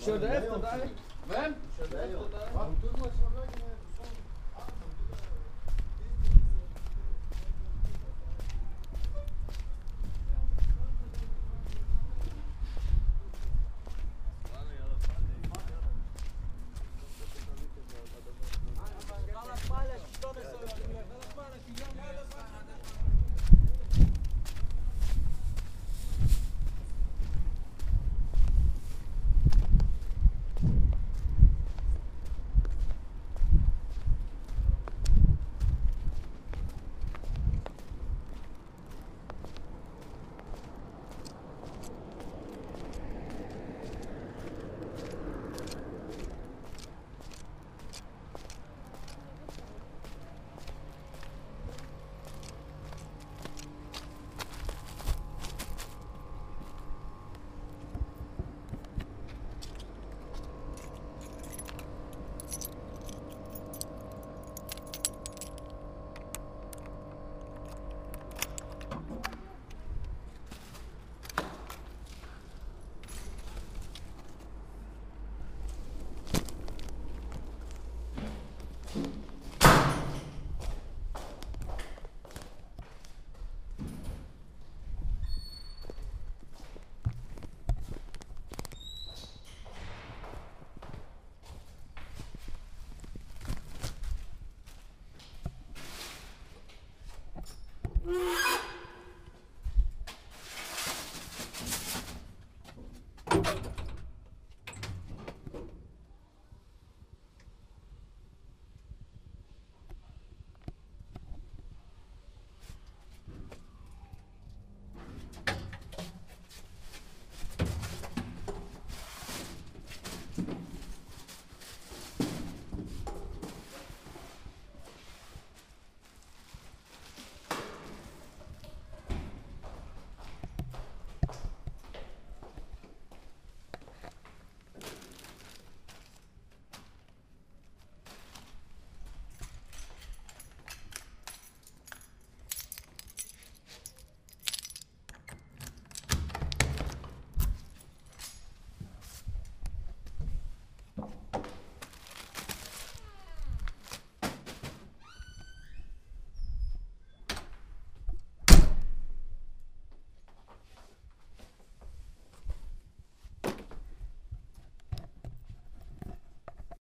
Kör du efter dig? Vem? Kör dig, ja. Efter dig? Va?